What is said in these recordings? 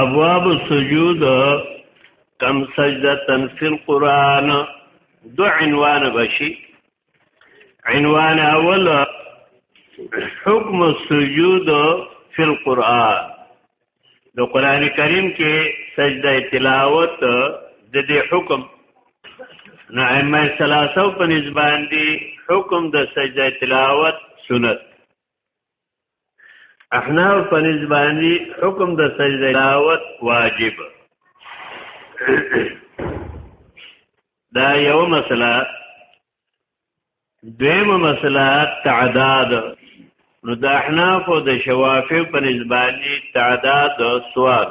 ابواب السجود کم سجدتن فی القرآن دو عنوان بشی عنوان اول حکم السجود فی القرآن دو قرآن کریم کې سجده تلاوت د دې حکم نو ائمه ثلاثه په نسبان دي حکم د سجده تلاوت سنت احناف په نسبانی حکم د سجده تلاوت واجب دا یو مسله دیمه مسله تعداد نو د احناف او د شوافی په نسبانی تعداد سوال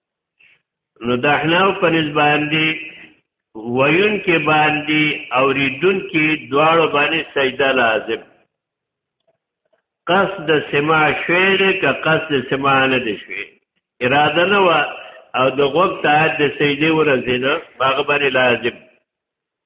نو د احناف په نسبت باندې ویون کې باندې اوریدون کې دواړو باندې سجده لازم قصد سماع شعر که قصد سماع نه دی شوی اراده نه و او د غوږ ته د سجده ورځې نه باغ باندې لازم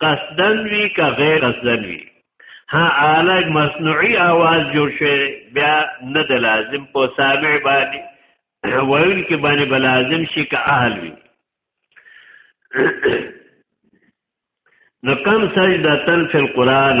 قصدن وی که غیر قصدن وی ها الګ مصنوعي आवाज جوړ شي بیا نه د لازم په سامع باندې وایل کې باندې بلازم شي که اهل وي نو کم سجده تن فی القرآن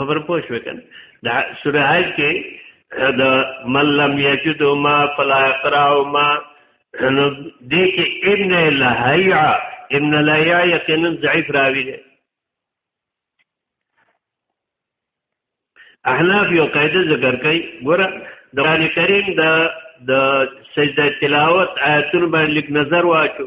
خبر پوه شو کنه دا سوره حج کې دا من لم یجد ما فلا یقرا ما نو دې کې ابن لهیا ابن لهیا یقینا ضعیف راوی دی احناف یو قاعده ذکر کوي ګوره د قران کریم د د سجده تلاوت آیاتونو باندې لیک نظر واچو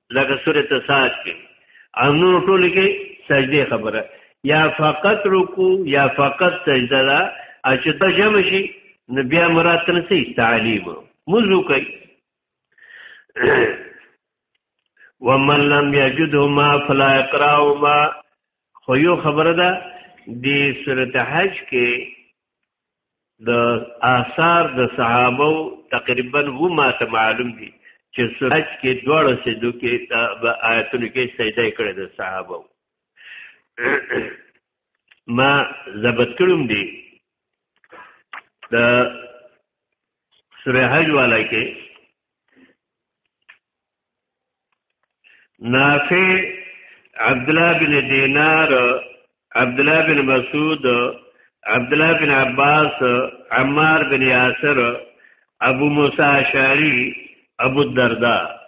لکه سوره تساج کې او نور ټول کې سجده خبره یا فقط رکو یا فقط سجده دا چې ته جمع شي نو بیا مراد تر سي تعلیم مزو کوي ومن لم یجدهما فلا اقراهما خو یو خبره ده د سورته حج کې د آثار د صحابه تقریبا و ما ته معلوم دي چې سورج کې دوړو سجدو کې د آیتونو کې سجده کړې د صحابه ما ضبط کړم دي د سوره حج والا کې نافع عبد الله بن دینار عبد الله بن مسعود عبد الله بن عباس عمار بن یاسر ابو موسی اشعری ابو الدرداء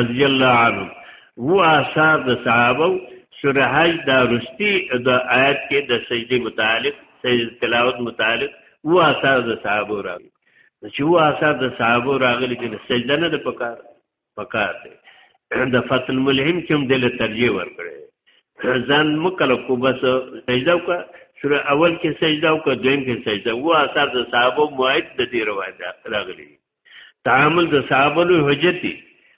رضی الله عنه و آثار د صحابه سوره حج دا رستی د آیت کې د سجدي متعلق سجد تلاوت متعلق و آثار د صحابه راوي چې هو آثار د صحابه راغلي چې سجده نه د پکار پکار دی د فتح الملهم کې هم دل ترجیح ورکړي ځان مکلف کو بس سجده وکړه سوره اول کې سجده وکړه دویم کې سجده و آثار د صحابه موعد د دې روایت راغلي تعامل د صحابه له حجتي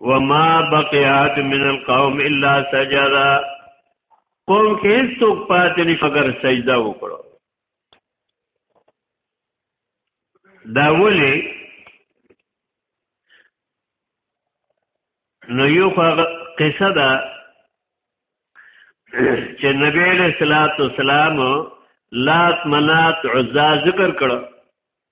وما بقيات من القوم الا سجدا قوم کې هیڅ څوک پاتې نه فقر سجده وکړو دا ولې نو یو قصه ده چې نبی له صلوات والسلام لات منات عزا ذکر کړو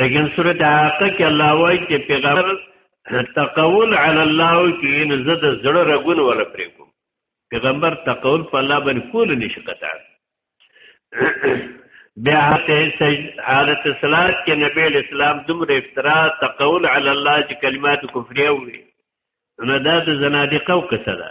لیکن سورۃ حاقه کې الله وایي چې پیغمبر تقول علی الله کې ان زد زړه رګون ولا پرې کوم پیغمبر تقول په الله باندې کول نشي قطع بیا ته حالت صلات کې نبی اسلام دومره افترا تقول علی الله چې کلمات کفریه وي نو دا د زنادقه او کسه ده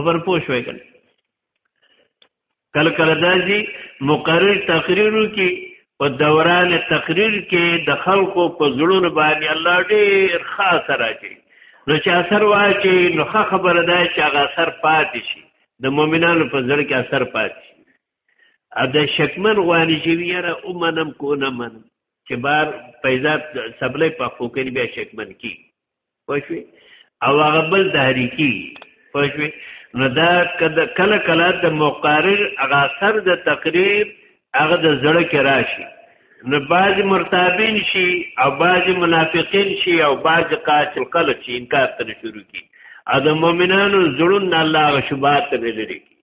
خبر پوه شوي کله کله کله داسي مقرر تقریرو کې په دوران تقریر کې د خلکو په زړونو باندې الله ډېر خاص راځي نو چې اثر واچي نو خبره ده چې هغه اثر پاتې شي د مؤمنانو په زړه کې اثر پاتې شي ا د شکمن غواني چې ویره او منم کو نه منم چې بار پیدا سبلې په فوکر بیا شکمن کی پښوی او هغه بل تحریکی پښوی نو دا کله کله د مقرر هغه اثر د تقریر هغه د زړه کې راشي نو بعض مرتابین شي او بعض منافقین شي او بعض قاتل قلق شي انکار تر شروع کی ا د مؤمنانو زړون الله او شبات ته لري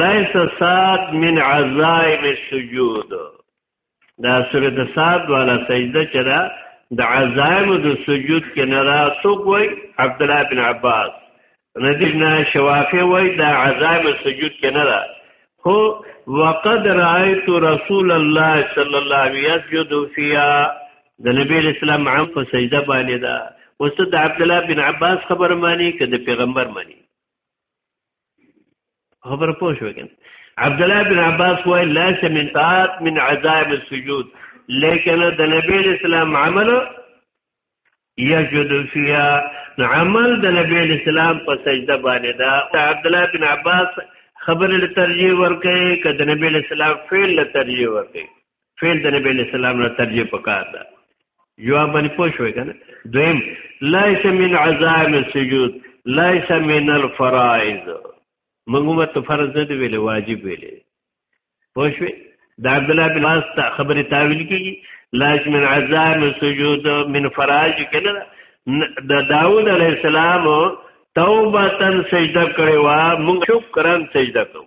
لیس سات من عزائم السجود دا سورۃ سات والا سجده چې دا د عزائم د سجود کې نه را څوک وای عبد الله بن عباس ندینا شوافی وای دا عزائم سجود کې نه را هو وقد رايت رسول الله صلی الله علیه یسجد فیها د نبی اسلام عام په سجده باندې دا وسته د عبد الله بن عباس خبر مانی کده پیغمبر مانی خبر پوه شو کنه عبد الله بن عباس وای ليس من طاعت من عذاب السجود لیکن د نبی اسلام عمل یجد فیا عمل د نبی اسلام په سجده باندې دا عبد الله بن عباس خبر له ترجیح ورکه کده نبی اسلام فعل له ترجیح ورکه فعل د نبی علیہ السلام نه ترجیح پکار ده جواب باندې پوه شوې کنه دویم ليس من عزائم السجود ليس من الفرائض موږ ته فرض نه دی ویل واجب ویل پوه شوې دا عبد الله بن عباس ته خبره تعویل کیږي ليس من عزائم السجود من فرائض کنه د داوود علی السلام توبه تن سجده کړي وا موږ شکرن سجده کوو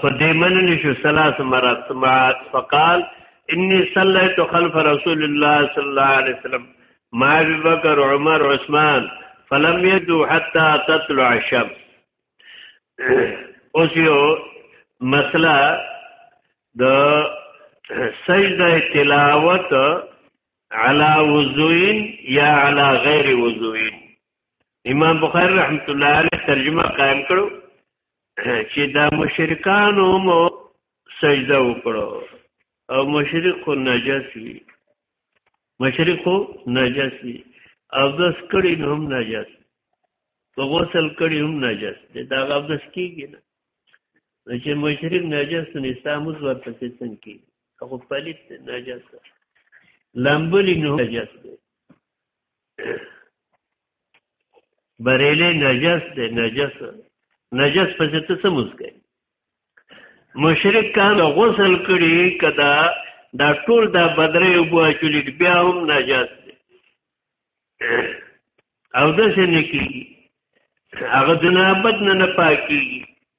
خدای منلی شو ثلاث مرات ثم فقال انی صلیت خلف رسول الله صلی الله علیه وسلم مع ابي بکر عمر عثمان فلم يدو حتى تطلع الشمس اوس یو مسله د سجده تلاوت علا وضوین یا علا غیر وضوین امام بخاری رحمت الله علیه ترجمه قائم کړو چې دا مشرکانو مو سجده وکړو او مشرک خو نجس وي مشرک خو نجس وي او د سکړی هم نجس په غسل کړي هم نجس دی دا غبس کیږي نه چې مشرک نجس نه ساموس ورته څنګه کیږي هغه پلیت نجس لامبلی نه نجس دی بریلی نجس دی نجس نجس پسې ته څه مسکې مشرک کان غسل کړي کدا دا ټول دا بدرې وبو چولې بیا هم نجس دی او د څه نکی هغه جنابت نه نه پاکي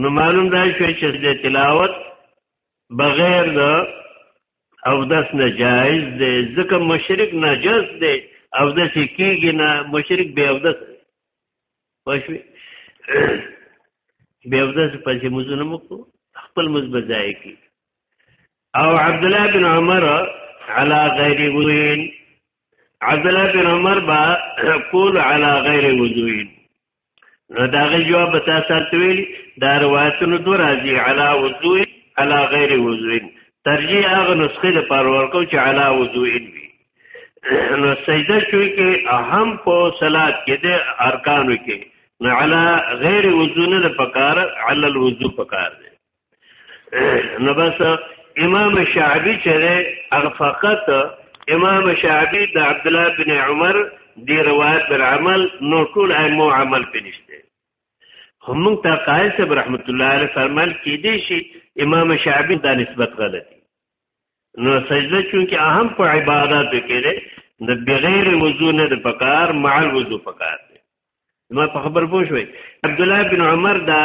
نو معلوم دا شوی چې د تلاوت بغیر د او داس نه جایز دی ځکه مشرک نجس دی او داس کیږي نه مشرک به او داس پښوی به او داس پسې مزونه مو خپل مزبه ځای کی او عبد الله بن عمر علی غیر وین عبد الله بن عمر با قول علی غیر وضوین نو دا غي جواب تا سره ویل دا روایتونو دو راځي علا وضوء علا غیر وضوء ترجیح هغه نسخه د پر ورکو چې علا وضوء وي نو سجده شوی کې اهم په صلات کې د ارکانو کې نو علا غیر وضوء نه پکار علا الوضوء پکار دی نو بس امام شعبی چې هغه فقط امام شعبی د عبد الله بن عمر دی روایت بر عمل نو ټول ائمه عمل پنيشته هم ته قائل صاحب رحمت الله علیه فرمایل کې دي شي امام شعبی دا نسبت غلطي نو سجده چونکه اهم په عبادت کې ده د بغیر وضو نه د پکار مع الوضو پکار ما په خبر پوه شوي عبد الله بن عمر دا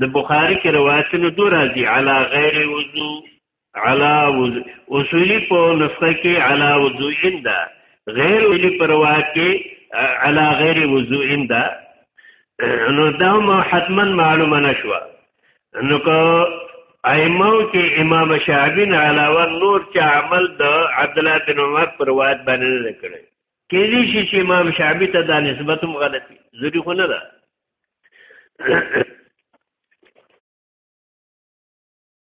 د بخاری کې روایتونه دو راځي علا غیر وضو علا وضو اصولی په نسخه کې علا وضو انده غیر ولی په روایت کې علا غیر وضو انده نو دا هم حتما معلومه نشوه نو که ائمه کې امام شعبی نه علاوه نور چې عمل د عبد الله بن عمر پر روایت باندې نه کړی کېدی شي چې امام شعبي ته دا نسبت هم غلط وي ضروري خو نه ده